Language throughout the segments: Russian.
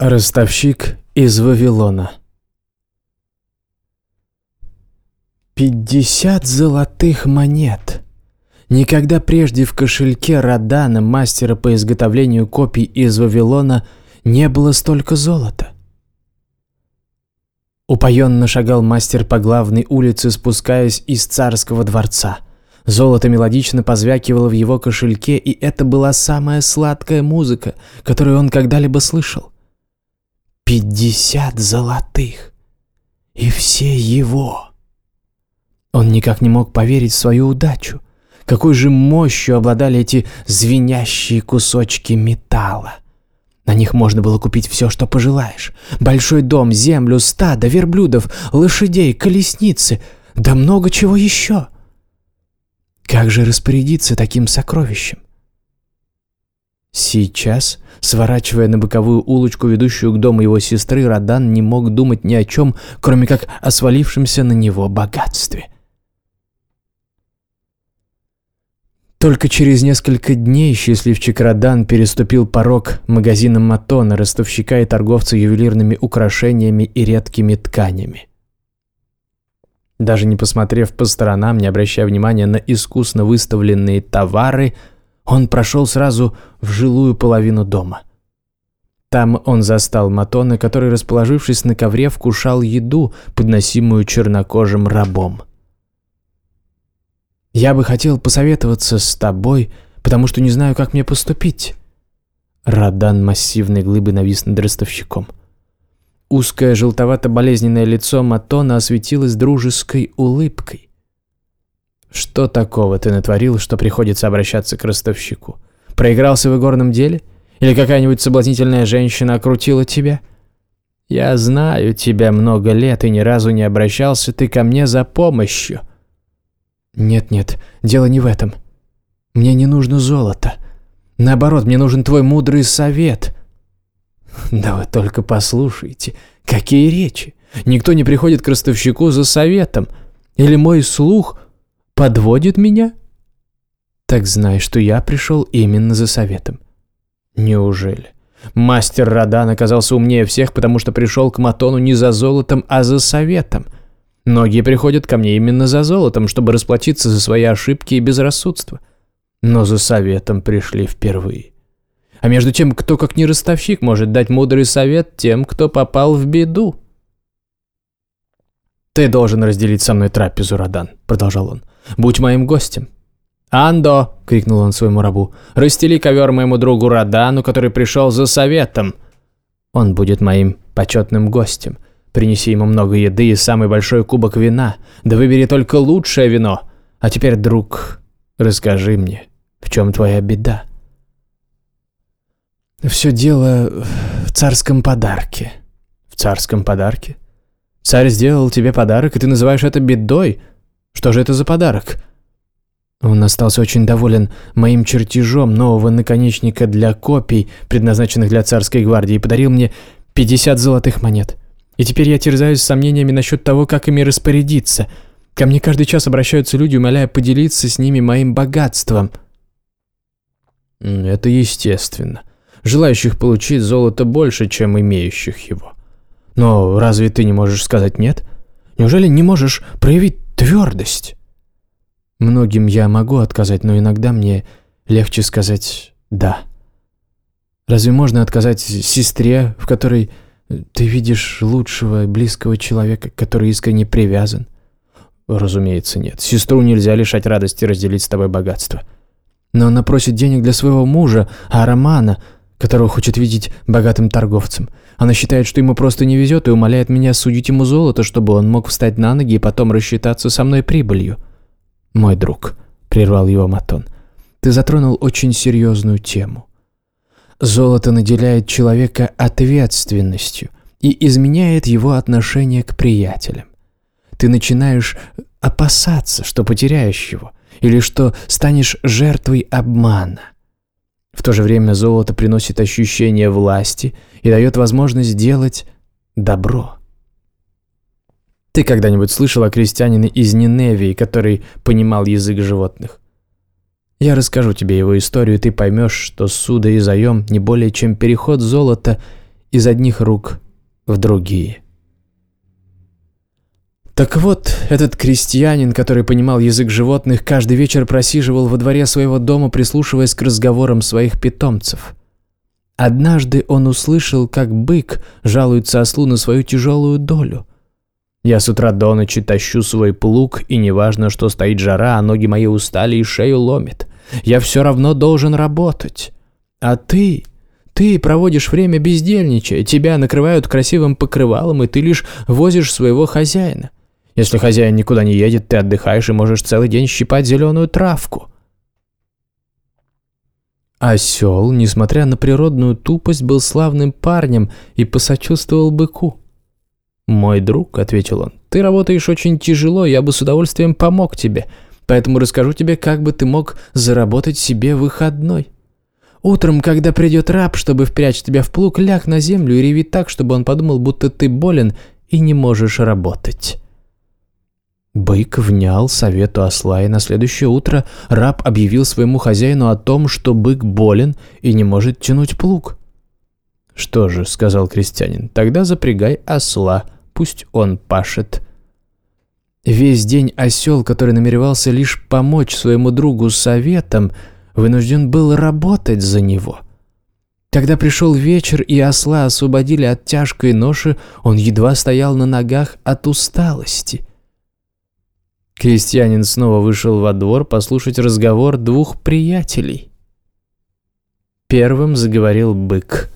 Ростовщик из Вавилона Пятьдесят золотых монет. Никогда прежде в кошельке Радана, мастера по изготовлению копий из Вавилона, не было столько золота. Упоенно шагал мастер по главной улице, спускаясь из царского дворца. Золото мелодично позвякивало в его кошельке, и это была самая сладкая музыка, которую он когда-либо слышал. Пятьдесят золотых. И все его. Он никак не мог поверить в свою удачу. Какой же мощью обладали эти звенящие кусочки металла. На них можно было купить все, что пожелаешь. Большой дом, землю, стадо, верблюдов, лошадей, колесницы, да много чего еще. Как же распорядиться таким сокровищем? Сейчас, сворачивая на боковую улочку, ведущую к дому его сестры, Радан не мог думать ни о чем, кроме как о свалившемся на него богатстве. Только через несколько дней счастливчик Радан переступил порог магазина Матона, ростовщика и торговца ювелирными украшениями и редкими тканями. Даже не посмотрев по сторонам, не обращая внимания на искусно выставленные товары – он прошел сразу в жилую половину дома. Там он застал Матона, который, расположившись на ковре, вкушал еду, подносимую чернокожим рабом. «Я бы хотел посоветоваться с тобой, потому что не знаю, как мне поступить». Радан массивной глыбы навис над ростовщиком. Узкое желтовато-болезненное лицо Матона осветилось дружеской улыбкой. Что такого ты натворил, что приходится обращаться к ростовщику? Проигрался в игорном деле? Или какая-нибудь соблазнительная женщина окрутила тебя? Я знаю тебя много лет и ни разу не обращался ты ко мне за помощью. Нет-нет, дело не в этом. Мне не нужно золото. Наоборот, мне нужен твой мудрый совет. Да вы только послушайте, какие речи. Никто не приходит к ростовщику за советом. Или мой слух подводит меня? Так знай, что я пришел именно за советом. Неужели? Мастер Радан оказался умнее всех, потому что пришел к Матону не за золотом, а за советом. Многие приходят ко мне именно за золотом, чтобы расплатиться за свои ошибки и безрассудство. Но за советом пришли впервые. А между тем, кто как не ростовщик может дать мудрый совет тем, кто попал в беду? «Ты должен разделить со мной трапезу, Радан», — продолжал он. Будь моим гостем». «Андо!» — крикнул он своему рабу. «Расстели ковер моему другу Радану, который пришел за советом. Он будет моим почетным гостем. Принеси ему много еды и самый большой кубок вина. Да выбери только лучшее вино. А теперь, друг, расскажи мне, в чем твоя беда?» «Все дело в царском подарке». «В царском подарке? Царь сделал тебе подарок, и ты называешь это бедой?» Что же это за подарок?» Он остался очень доволен моим чертежом нового наконечника для копий, предназначенных для царской гвардии, и подарил мне 50 золотых монет. И теперь я терзаюсь сомнениями насчет того, как ими распорядиться. Ко мне каждый час обращаются люди, умоляя поделиться с ними моим богатством. Это естественно. Желающих получить золото больше, чем имеющих его. Но разве ты не можешь сказать «нет»? Неужели не можешь проявить Твердость. Многим я могу отказать, но иногда мне легче сказать «да». Разве можно отказать сестре, в которой ты видишь лучшего близкого человека, который искренне привязан? Разумеется, нет. Сестру нельзя лишать радости разделить с тобой богатство. Но она просит денег для своего мужа, а Романа, которого хочет видеть богатым торговцем. Она считает, что ему просто не везет и умоляет меня судить ему золото, чтобы он мог встать на ноги и потом рассчитаться со мной прибылью. «Мой друг», — прервал его Матон, — «ты затронул очень серьезную тему. Золото наделяет человека ответственностью и изменяет его отношение к приятелям. Ты начинаешь опасаться, что потеряешь его, или что станешь жертвой обмана. В то же время золото приносит ощущение власти и дает возможность сделать добро. Ты когда-нибудь слышал о крестьянине из Ниневии, который понимал язык животных? Я расскажу тебе его историю, и ты поймешь, что суда и заем не более чем переход золота из одних рук в другие. Так вот, этот крестьянин, который понимал язык животных, каждый вечер просиживал во дворе своего дома, прислушиваясь к разговорам своих питомцев. Однажды он услышал, как бык жалуется ослу на свою тяжелую долю. Я с утра до ночи тащу свой плуг, и неважно, что стоит жара, а ноги мои устали и шею ломит. Я все равно должен работать. А ты... Ты проводишь время бездельничая, тебя накрывают красивым покрывалом, и ты лишь возишь своего хозяина. Если хозяин никуда не едет, ты отдыхаешь и можешь целый день щипать зеленую травку. Осел, несмотря на природную тупость, был славным парнем и посочувствовал быку. «Мой друг», — ответил он, — «ты работаешь очень тяжело, я бы с удовольствием помог тебе, поэтому расскажу тебе, как бы ты мог заработать себе выходной. Утром, когда придет раб, чтобы впрячь тебя в плуг, ляг на землю и реви так, чтобы он подумал, будто ты болен и не можешь работать». Бык внял совету осла, и на следующее утро раб объявил своему хозяину о том, что бык болен и не может тянуть плуг. «Что же», — сказал крестьянин, — «тогда запрягай осла, пусть он пашет». Весь день осел, который намеревался лишь помочь своему другу советом, вынужден был работать за него. Когда пришел вечер и осла освободили от тяжкой ноши, он едва стоял на ногах от усталости. Крестьянин снова вышел во двор послушать разговор двух приятелей. Первым заговорил бык.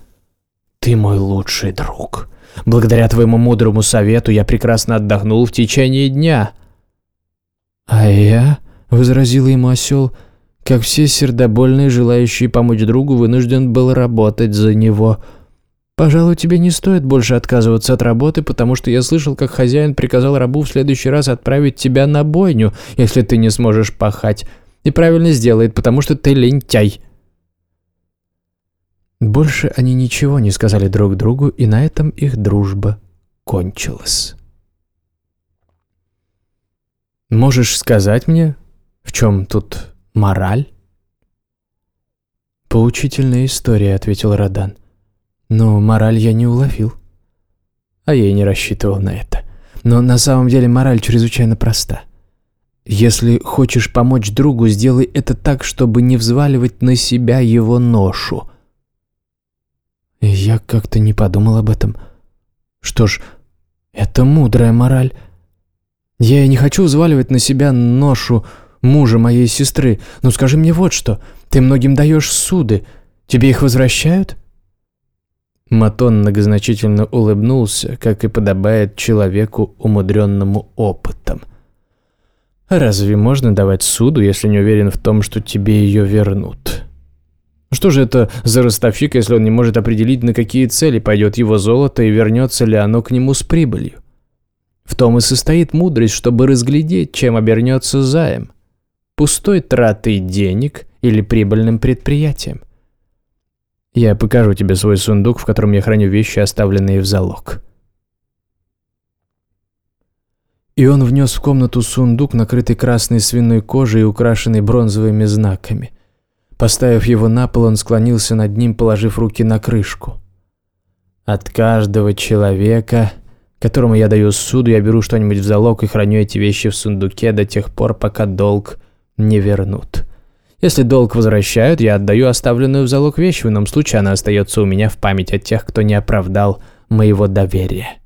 «Ты мой лучший друг. Благодаря твоему мудрому совету я прекрасно отдохнул в течение дня». «А я?» — возразил ему осел. «Как все сердобольные, желающие помочь другу, вынужден был работать за него». «Пожалуй, тебе не стоит больше отказываться от работы, потому что я слышал, как хозяин приказал рабу в следующий раз отправить тебя на бойню, если ты не сможешь пахать. И правильно сделает, потому что ты лентяй». Больше они ничего не сказали друг другу, и на этом их дружба кончилась. «Можешь сказать мне, в чем тут мораль?» «Поучительная история», — ответил Радан. Но мораль я не уловил. А я и не рассчитывал на это. Но на самом деле мораль чрезвычайно проста. Если хочешь помочь другу, сделай это так, чтобы не взваливать на себя его ношу. Я как-то не подумал об этом. Что ж, это мудрая мораль. Я и не хочу взваливать на себя ношу мужа моей сестры. Но скажи мне вот что. Ты многим даешь суды. Тебе их возвращают? Матон многозначительно улыбнулся, как и подобает человеку, умудренному опытом. «Разве можно давать суду, если не уверен в том, что тебе ее вернут?» Что же это за ростовщик, если он не может определить, на какие цели пойдет его золото и вернется ли оно к нему с прибылью? В том и состоит мудрость, чтобы разглядеть, чем обернется займ. Пустой тратой денег или прибыльным предприятием – я покажу тебе свой сундук, в котором я храню вещи, оставленные в залог». И он внес в комнату сундук, накрытый красной свиной кожей и украшенный бронзовыми знаками. Поставив его на пол, он склонился над ним, положив руки на крышку. «От каждого человека, которому я даю суду, я беру что-нибудь в залог и храню эти вещи в сундуке до тех пор, пока долг не вернут. Если долг возвращают, я отдаю оставленную в залог вещь, в ином случае она остается у меня в память от тех, кто не оправдал моего доверия.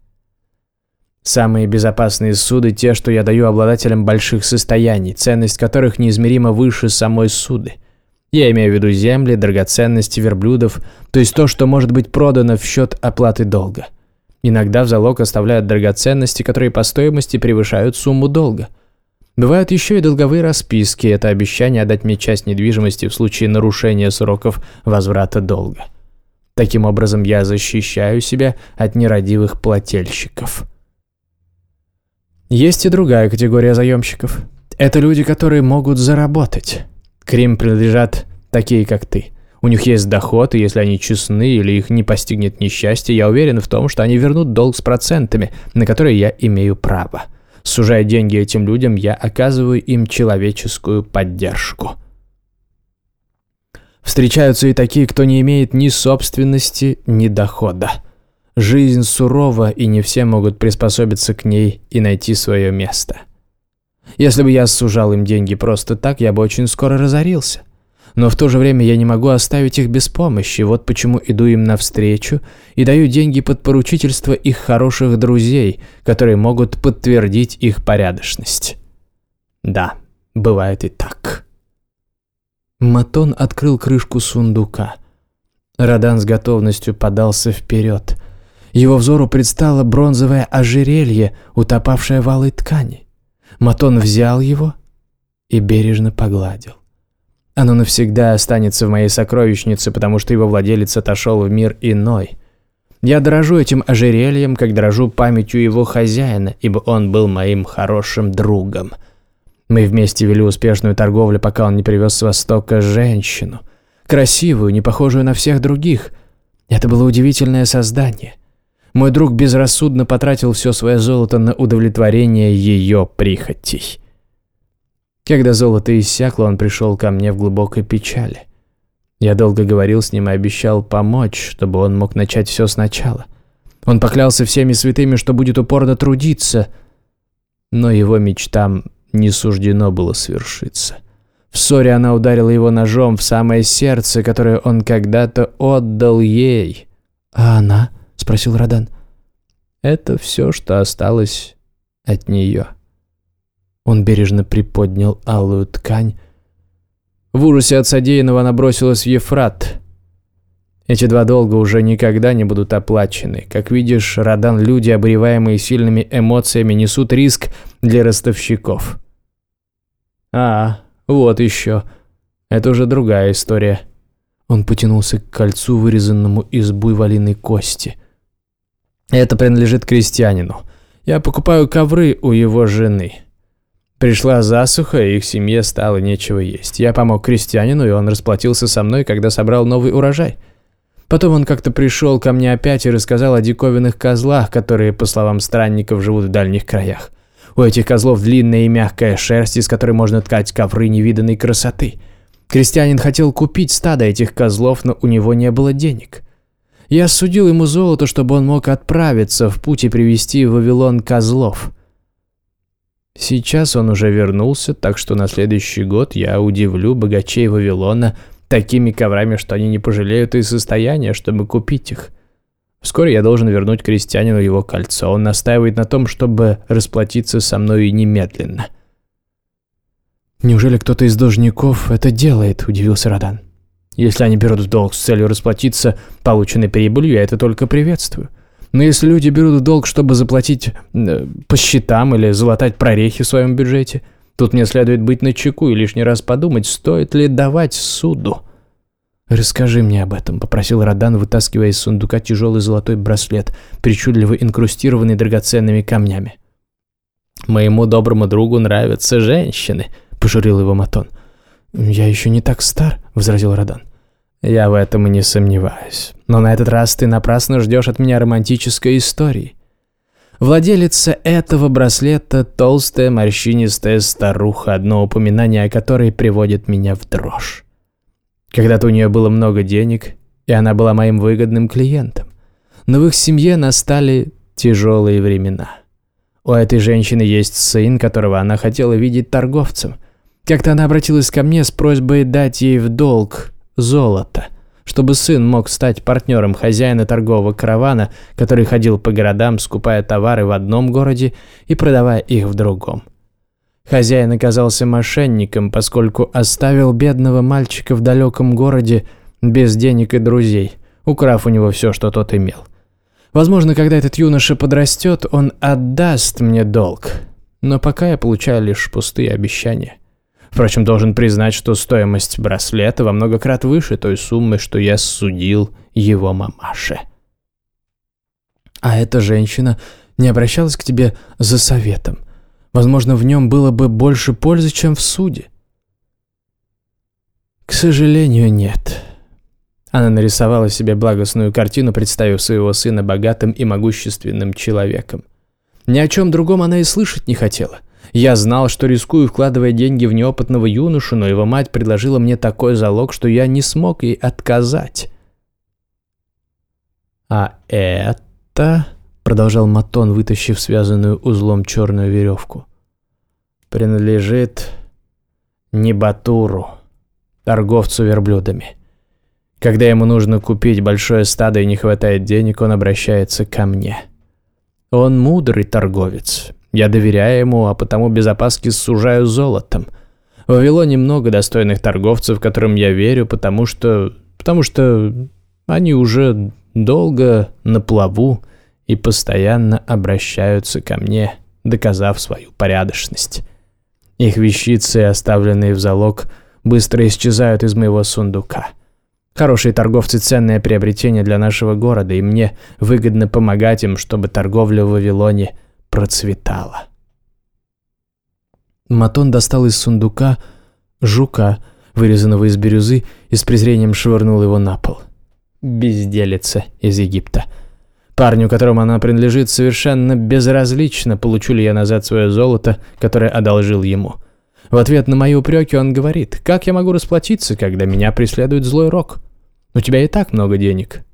Самые безопасные суды – те, что я даю обладателям больших состояний, ценность которых неизмеримо выше самой суды. Я имею в виду земли, драгоценности, верблюдов, то есть то, что может быть продано в счет оплаты долга. Иногда в залог оставляют драгоценности, которые по стоимости превышают сумму долга – Бывают еще и долговые расписки, это обещание отдать мне часть недвижимости в случае нарушения сроков возврата долга. Таким образом, я защищаю себя от нерадивых плательщиков. Есть и другая категория заемщиков. Это люди, которые могут заработать. К ним принадлежат такие, как ты. У них есть доход, и если они честны или их не постигнет несчастье, я уверен в том, что они вернут долг с процентами, на которые я имею право. Сужая деньги этим людям, я оказываю им человеческую поддержку. Встречаются и такие, кто не имеет ни собственности, ни дохода. Жизнь сурова, и не все могут приспособиться к ней и найти свое место. Если бы я сужал им деньги просто так, я бы очень скоро разорился. Но в то же время я не могу оставить их без помощи, вот почему иду им навстречу и даю деньги под поручительство их хороших друзей, которые могут подтвердить их порядочность. Да, бывает и так. Матон открыл крышку сундука. Радан с готовностью подался вперед. Его взору предстало бронзовое ожерелье, утопавшее в алой ткани. Матон взял его и бережно погладил. Оно навсегда останется в моей сокровищнице, потому что его владелец отошел в мир иной. Я дорожу этим ожерельем, как дорожу памятью его хозяина, ибо он был моим хорошим другом. Мы вместе вели успешную торговлю, пока он не привез с Востока женщину. Красивую, не похожую на всех других. Это было удивительное создание. Мой друг безрассудно потратил все свое золото на удовлетворение ее прихотей. Когда золото иссякло, он пришел ко мне в глубокой печали. Я долго говорил с ним и обещал помочь, чтобы он мог начать все сначала. Он поклялся всеми святыми, что будет упорно трудиться, но его мечтам не суждено было свершиться. В ссоре она ударила его ножом в самое сердце, которое он когда-то отдал ей. «А она?» – спросил Радан. «Это все, что осталось от нее». Он бережно приподнял алую ткань. В ужасе от содеянного она бросилась в Ефрат. Эти два долга уже никогда не будут оплачены. Как видишь, Радан, люди, обуреваемые сильными эмоциями, несут риск для ростовщиков. А, вот еще. Это уже другая история. Он потянулся к кольцу, вырезанному из буйволиной кости. Это принадлежит крестьянину. Я покупаю ковры у его жены. Пришла засуха, и их семье стало нечего есть. Я помог крестьянину, и он расплатился со мной, когда собрал новый урожай. Потом он как-то пришел ко мне опять и рассказал о диковинных козлах, которые, по словам странников, живут в дальних краях. У этих козлов длинная и мягкая шерсть, из которой можно ткать ковры невиданной красоты. Крестьянин хотел купить стадо этих козлов, но у него не было денег. Я судил ему золото, чтобы он мог отправиться в путь и привезти в Вавилон козлов. Сейчас он уже вернулся, так что на следующий год я удивлю богачей Вавилона такими коврами, что они не пожалеют и состояния, чтобы купить их. Вскоре я должен вернуть крестьянину его кольцо. Он настаивает на том, чтобы расплатиться со мной немедленно. «Неужели кто-то из должников это делает?» – удивился Радан. «Если они берут в долг с целью расплатиться полученной прибылью, я это только приветствую. Но если люди берут в долг, чтобы заплатить э, по счетам или залатать прорехи в своем бюджете, тут мне следует быть начеку и лишний раз подумать, стоит ли давать суду. «Расскажи мне об этом», — попросил Радан, вытаскивая из сундука тяжелый золотой браслет, причудливо инкрустированный драгоценными камнями. «Моему доброму другу нравятся женщины», — пожурил его Матон. «Я еще не так стар», — возразил Радан. Я в этом и не сомневаюсь. Но на этот раз ты напрасно ждешь от меня романтической истории. Владелица этого браслета – толстая, морщинистая старуха, одно упоминание о которой приводит меня в дрожь. Когда-то у нее было много денег, и она была моим выгодным клиентом. Но в их семье настали тяжелые времена. У этой женщины есть сын, которого она хотела видеть торговцем. Как-то она обратилась ко мне с просьбой дать ей в долг золото, чтобы сын мог стать партнером хозяина торгового каравана, который ходил по городам, скупая товары в одном городе и продавая их в другом. Хозяин оказался мошенником, поскольку оставил бедного мальчика в далеком городе без денег и друзей, украв у него все, что тот имел. Возможно, когда этот юноша подрастет, он отдаст мне долг, но пока я получаю лишь пустые обещания. Впрочем, должен признать, что стоимость браслета во много крат выше той суммы, что я судил его мамаше. А эта женщина не обращалась к тебе за советом. Возможно, в нем было бы больше пользы, чем в суде. К сожалению, нет. Она нарисовала себе благостную картину, представив своего сына богатым и могущественным человеком. Ни о чем другом она и слышать не хотела. Я знал, что рискую, вкладывая деньги в неопытного юношу, но его мать предложила мне такой залог, что я не смог ей отказать. А это продолжал Матон, вытащив связанную узлом черную веревку, принадлежит Небатуру, торговцу верблюдами. Когда ему нужно купить большое стадо и не хватает денег, он обращается ко мне. Он мудрый торговец. Я доверяю ему, а потому без опаски сужаю золотом. В Вавилоне много достойных торговцев, которым я верю, потому что... потому что они уже долго на плаву и постоянно обращаются ко мне, доказав свою порядочность. Их вещицы, оставленные в залог, быстро исчезают из моего сундука. Хорошие торговцы – ценное приобретение для нашего города, и мне выгодно помогать им, чтобы торговля в Вавилоне процветала. Матон достал из сундука жука, вырезанного из бирюзы, и с презрением швырнул его на пол. Безделица из Египта. Парню, которому она принадлежит, совершенно безразлично, получу ли я назад свое золото, которое одолжил ему. В ответ на мои упреки он говорит, как я могу расплатиться, когда меня преследует злой рок? У тебя и так много денег.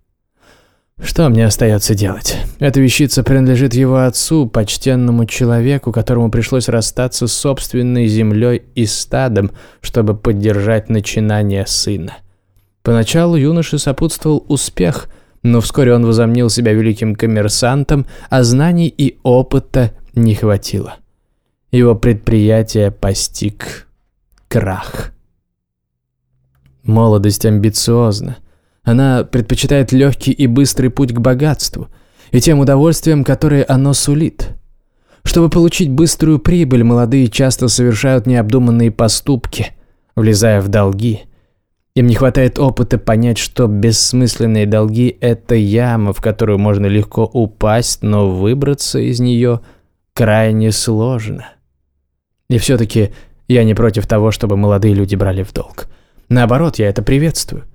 Что мне остается делать? Эта вещица принадлежит его отцу, почтенному человеку, которому пришлось расстаться с собственной землей и стадом, чтобы поддержать начинание сына. Поначалу юноше сопутствовал успех – но вскоре он возомнил себя великим коммерсантом, а знаний и опыта не хватило. Его предприятие постиг крах. Молодость амбициозна. Она предпочитает легкий и быстрый путь к богатству и тем удовольствием, которое оно сулит. Чтобы получить быструю прибыль, молодые часто совершают необдуманные поступки, влезая в долги – им не хватает опыта понять, что бессмысленные долги – это яма, в которую можно легко упасть, но выбраться из нее крайне сложно. И все-таки я не против того, чтобы молодые люди брали в долг. Наоборот, я это приветствую.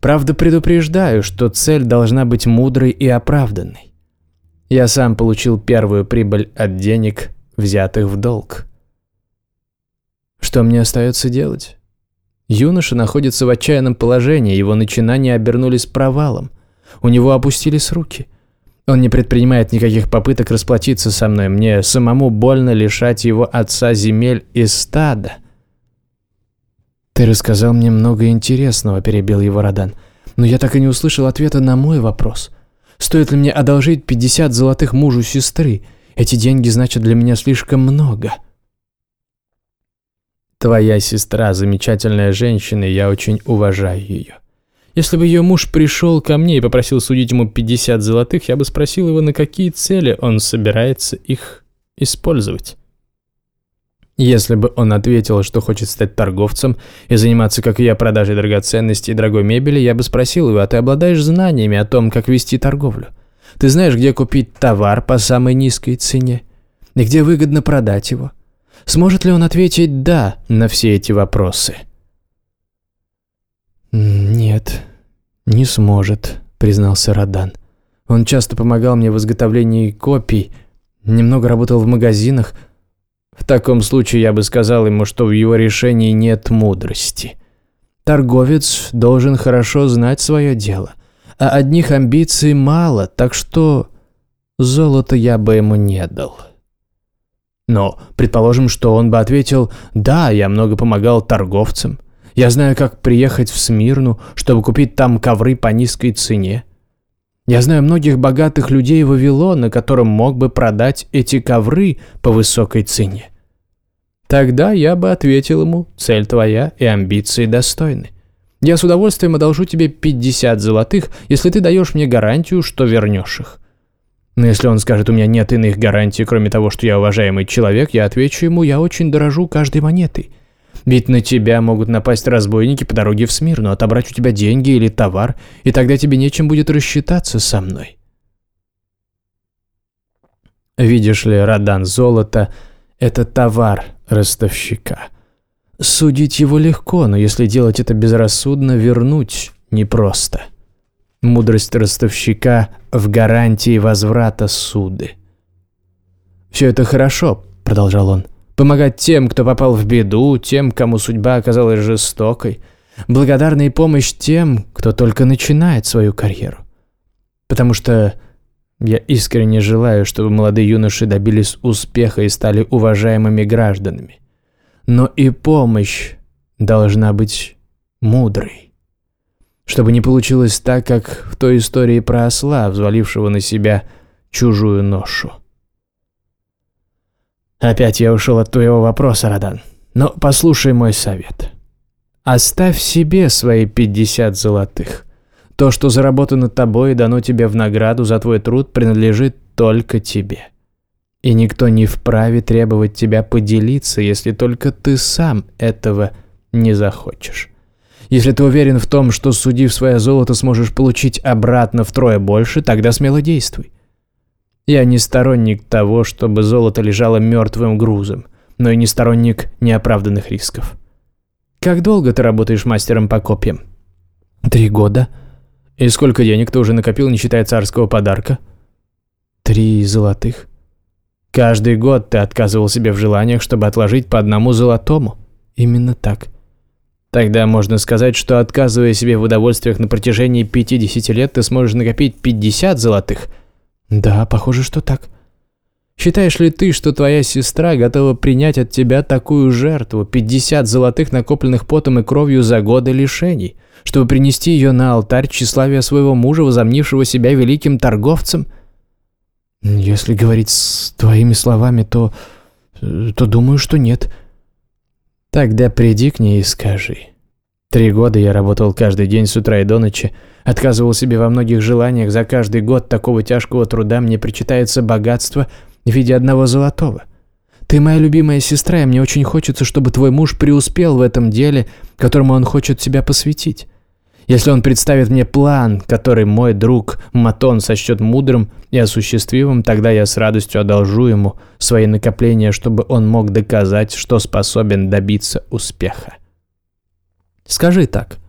Правда, предупреждаю, что цель должна быть мудрой и оправданной. Я сам получил первую прибыль от денег, взятых в долг. Что мне остается делать? Юноша находится в отчаянном положении, его начинания обернулись провалом. У него опустились руки. Он не предпринимает никаких попыток расплатиться со мной. Мне самому больно лишать его отца земель и стада. «Ты рассказал мне много интересного», – перебил его Родан. «Но я так и не услышал ответа на мой вопрос. Стоит ли мне одолжить 50 золотых мужу сестры? Эти деньги значат для меня слишком много». Твоя сестра замечательная женщина, и я очень уважаю ее. Если бы ее муж пришел ко мне и попросил судить ему 50 золотых, я бы спросил его, на какие цели он собирается их использовать. Если бы он ответил, что хочет стать торговцем и заниматься, как и я, продажей драгоценностей и дорогой мебели, я бы спросил его, а ты обладаешь знаниями о том, как вести торговлю? Ты знаешь, где купить товар по самой низкой цене? И где выгодно продать его? Сможет ли он ответить «да» на все эти вопросы? «Нет, не сможет», — признался Радан. «Он часто помогал мне в изготовлении копий, немного работал в магазинах. В таком случае я бы сказал ему, что в его решении нет мудрости. Торговец должен хорошо знать свое дело, а одних амбиций мало, так что золото я бы ему не дал». Но предположим, что он бы ответил «Да, я много помогал торговцам. Я знаю, как приехать в Смирну, чтобы купить там ковры по низкой цене. Я знаю многих богатых людей Вавилона, которым мог бы продать эти ковры по высокой цене». Тогда я бы ответил ему «Цель твоя и амбиции достойны». Я с удовольствием одолжу тебе 50 золотых, если ты даешь мне гарантию, что вернешь их. Но если он скажет, у меня нет иных гарантий, кроме того, что я уважаемый человек, я отвечу ему, я очень дорожу каждой монетой. Ведь на тебя могут напасть разбойники по дороге в Смирну, отобрать у тебя деньги или товар, и тогда тебе нечем будет рассчитаться со мной. Видишь ли, Радан, золото – это товар ростовщика. Судить его легко, но если делать это безрассудно, вернуть непросто. Мудрость ростовщика в гарантии возврата суды. «Все это хорошо», — продолжал он. «Помогать тем, кто попал в беду, тем, кому судьба оказалась жестокой. Благодарная помощь тем, кто только начинает свою карьеру. Потому что Я искренне желаю, чтобы молодые юноши добились успеха и стали уважаемыми гражданами. Но и помощь должна быть мудрой. Чтобы не получилось так, как в той истории про осла, взвалившего на себя чужую ношу. Опять я ушел от твоего вопроса, Радан. Но послушай мой совет. Оставь себе свои 50 золотых. То, что заработано тобой и дано тебе в награду за твой труд, принадлежит только тебе. И никто не вправе требовать тебя поделиться, если только ты сам этого не захочешь. Если ты уверен в том, что, судив свое золото, сможешь получить обратно втрое больше, тогда смело действуй. Я не сторонник того, чтобы золото лежало мертвым грузом, но и не сторонник неоправданных рисков. Как долго ты работаешь мастером по копьям? Три года. И сколько денег ты уже накопил, не считая царского подарка? Три золотых. Каждый год ты отказывал себе в желаниях, чтобы отложить по одному золотому. Именно так. Тогда можно сказать, что отказывая себе в удовольствиях на протяжении 50 лет, ты сможешь накопить 50 золотых – да, похоже, что так. Считаешь ли ты, что твоя сестра готова принять от тебя такую жертву, 50 золотых, накопленных потом и кровью за годы лишений, чтобы принести ее на алтарь тщеславия своего мужа, возомнившего себя великим торговцем? Если говорить с твоими словами, то... то думаю, что нет. Тогда приди к ней и скажи. Три года я работал каждый день с утра и до ночи, Отказывал себе во многих желаниях, за каждый год такого тяжкого труда мне причитается богатство в виде одного золотого. Ты моя любимая сестра, и мне очень хочется, чтобы твой муж преуспел в этом деле, которому он хочет себя посвятить. Если он представит мне план, который мой друг Матон сочтет мудрым и осуществимым, тогда я с радостью одолжу ему свои накопления, чтобы он мог доказать, что способен добиться успеха. Скажи так –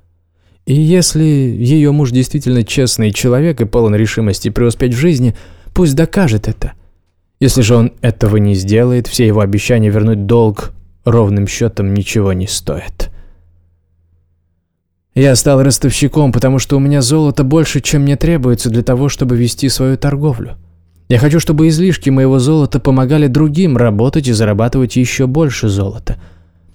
и если ее муж действительно честный человек и полон решимости преуспеть в жизни, пусть докажет это. Если же он этого не сделает, все его обещания вернуть долг ровным счетом ничего не стоят. Я стал ростовщиком, потому что у меня золота больше, чем мне требуется для того, чтобы вести свою торговлю. Я хочу, чтобы излишки моего золота помогали другим работать и зарабатывать еще больше золота –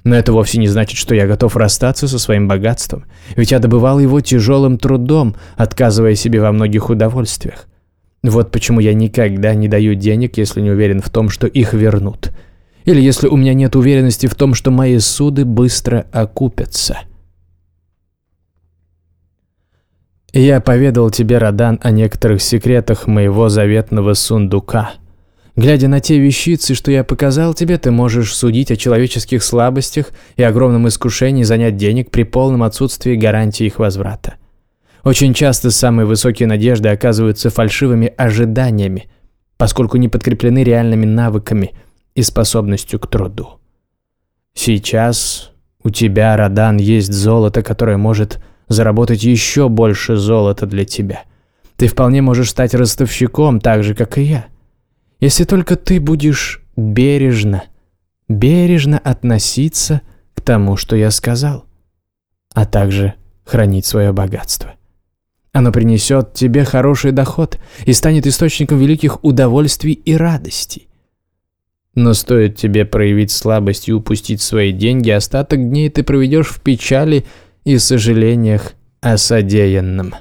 но это вовсе не значит, что я готов расстаться со своим богатством, ведь я добывал его тяжелым трудом, отказывая себе во многих удовольствиях. Вот почему я никогда не даю денег, если не уверен в том, что их вернут. Или если у меня нет уверенности в том, что мои суды быстро окупятся. Я поведал тебе, Радан, о некоторых секретах моего заветного сундука – Глядя на те вещицы, что я показал тебе, ты можешь судить о человеческих слабостях и огромном искушении занять денег при полном отсутствии гарантии их возврата. Очень часто самые высокие надежды оказываются фальшивыми ожиданиями, поскольку не подкреплены реальными навыками и способностью к труду. Сейчас у тебя, Радан, есть золото, которое может заработать еще больше золота для тебя. Ты вполне можешь стать ростовщиком, так же, как и я. Если только ты будешь бережно, бережно относиться к тому, что я сказал, а также хранить свое богатство. Оно принесет тебе хороший доход и станет источником великих удовольствий и радостей. Но стоит тебе проявить слабость и упустить свои деньги, остаток дней ты проведешь в печали и сожалениях о содеянном.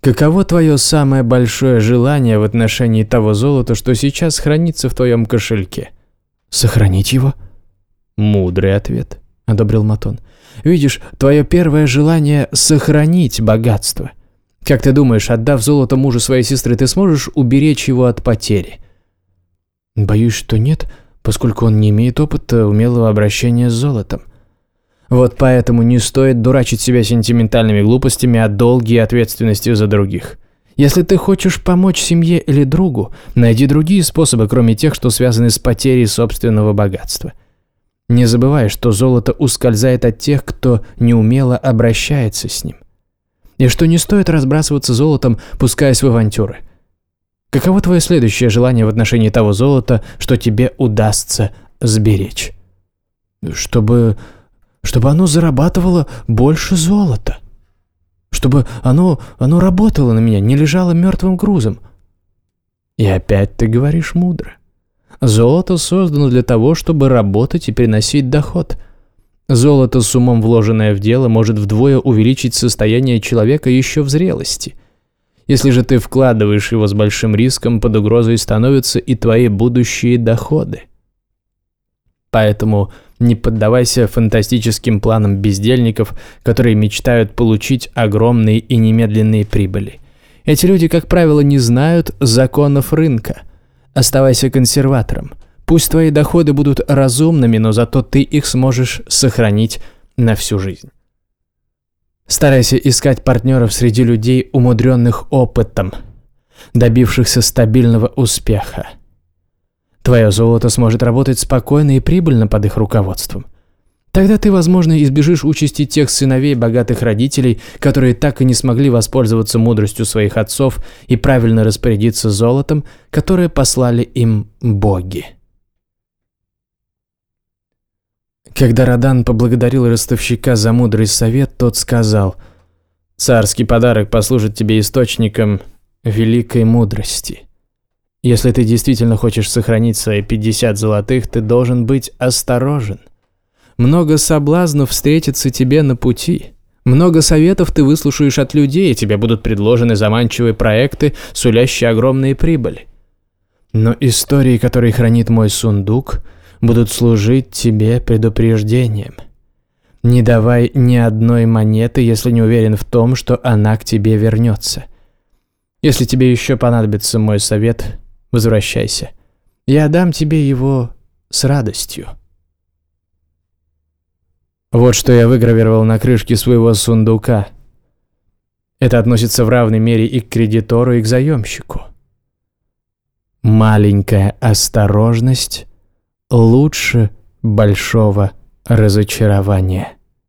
Каково твое самое большое желание в отношении того золота, что сейчас хранится в твоем кошельке? Сохранить его? Мудрый ответ, одобрил Матон. Видишь, твое первое желание – сохранить богатство. Как ты думаешь, отдав золото мужу своей сестры, ты сможешь уберечь его от потери? Боюсь, что нет, поскольку он не имеет опыта умелого обращения с золотом. Вот поэтому не стоит дурачить себя сентиментальными глупостями о долге и ответственности за других. Если ты хочешь помочь семье или другу, найди другие способы, кроме тех, что связаны с потерей собственного богатства. Не забывай, что золото ускользает от тех, кто неумело обращается с ним. И что не стоит разбрасываться золотом, пускаясь в авантюры. Каково твое следующее желание в отношении того золота, что тебе удастся сберечь? Чтобы чтобы оно зарабатывало больше золота. Чтобы оно, оно работало на меня, не лежало мертвым грузом. И опять ты говоришь мудро. Золото создано для того, чтобы работать и приносить доход. Золото с умом, вложенное в дело, может вдвое увеличить состояние человека еще в зрелости. Если же ты вкладываешь его с большим риском, под угрозой становятся и твои будущие доходы. Поэтому не поддавайся фантастическим планам бездельников, которые мечтают получить огромные и немедленные прибыли. Эти люди, как правило, не знают законов рынка. Оставайся консерватором. Пусть твои доходы будут разумными, но зато ты их сможешь сохранить на всю жизнь. Старайся искать партнеров среди людей, умудренных опытом, добившихся стабильного успеха. Твое золото сможет работать спокойно и прибыльно под их руководством. Тогда ты, возможно, избежишь участи тех сыновей богатых родителей, которые так и не смогли воспользоваться мудростью своих отцов и правильно распорядиться золотом, которое послали им боги. Когда Радан поблагодарил ростовщика за мудрый совет, тот сказал, «Царский подарок послужит тебе источником великой мудрости». Если ты действительно хочешь сохранить свои 50 золотых, ты должен быть осторожен. Много соблазнов встретится тебе на пути. Много советов ты выслушаешь от людей, и тебе будут предложены заманчивые проекты, сулящие огромные прибыли. Но истории, которые хранит мой сундук, будут служить тебе предупреждением. Не давай ни одной монеты, если не уверен в том, что она к тебе вернется. Если тебе еще понадобится мой совет, Возвращайся. Я дам тебе его с радостью. Вот что я выгравировал на крышке своего сундука. Это относится в равной мере и к кредитору, и к заемщику. Маленькая осторожность лучше большого разочарования.